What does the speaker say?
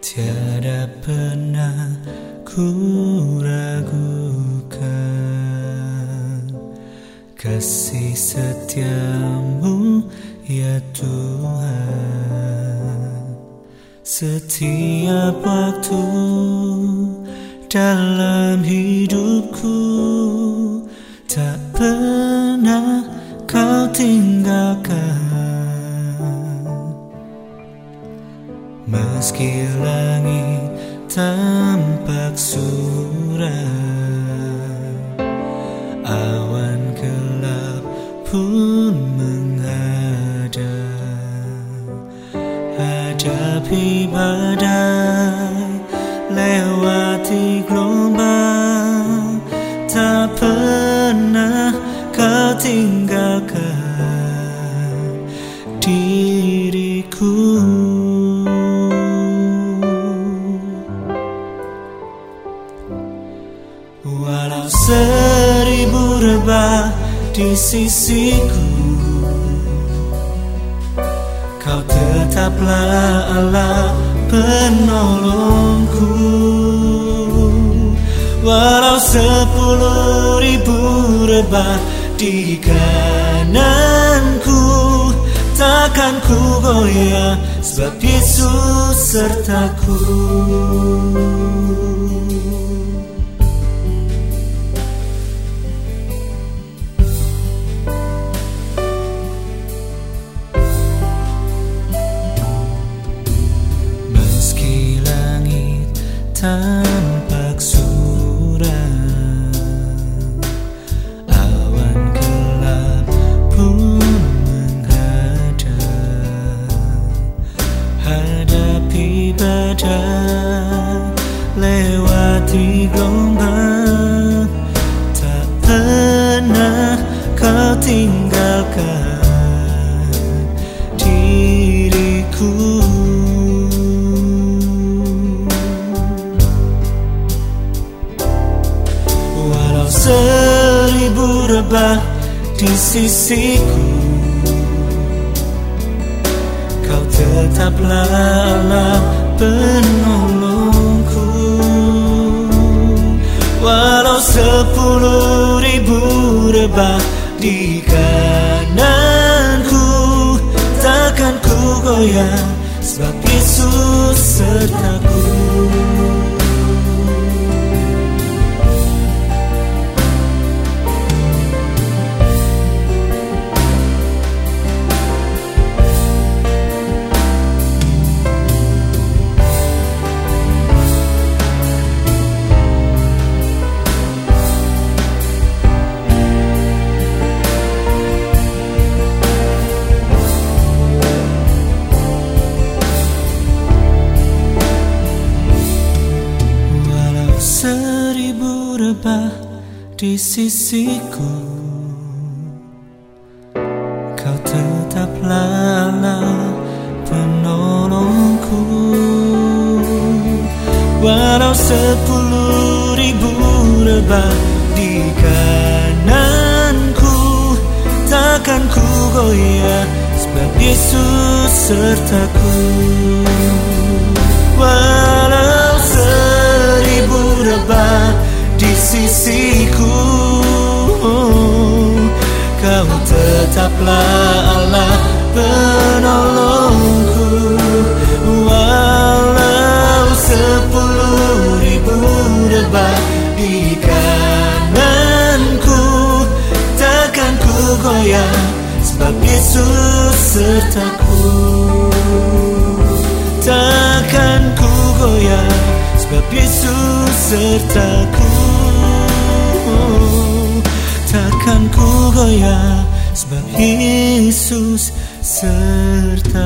Tiada pernah ku ragukan Kasih setiamu ya Tuhan. Setiap waktu dalam hidupku Tak pernah kau tinggalkan Meski langit tampak suram Awan gelap pun menghadap. Hadapi badai Lewati gelombang Tak pernah kau tinggalkan diriku di sisiku. Kau tetaplah Allah penolongku. Walau sepuluh ribu rebah di kananku Takkan ku goyah sebab Yesus sertaku tampak suram Awan gelap pun menghadap. Hadapi badai Lewati gelombang. Tak pernah kau tinggalkan seribu rebah di sisiku. Kau tetaplah Allah penolongku. Walau sepuluh ribu rebah di kananku Takkan ku goyah sebab Yesus sertaku rebah di sisiku. Kau tetaplah penolongku. Walau sepuluh ribu rebah di kananku Takkan ku goyah sebab Yesus sertaku. Walau Allah sepuluh ribu rebah di kananku Takkan ku goyah sebab Yesus sertaku. Takkan ku goyah sebab Yesus sertaku. Takkan ku goyah sebab Yesus sertaku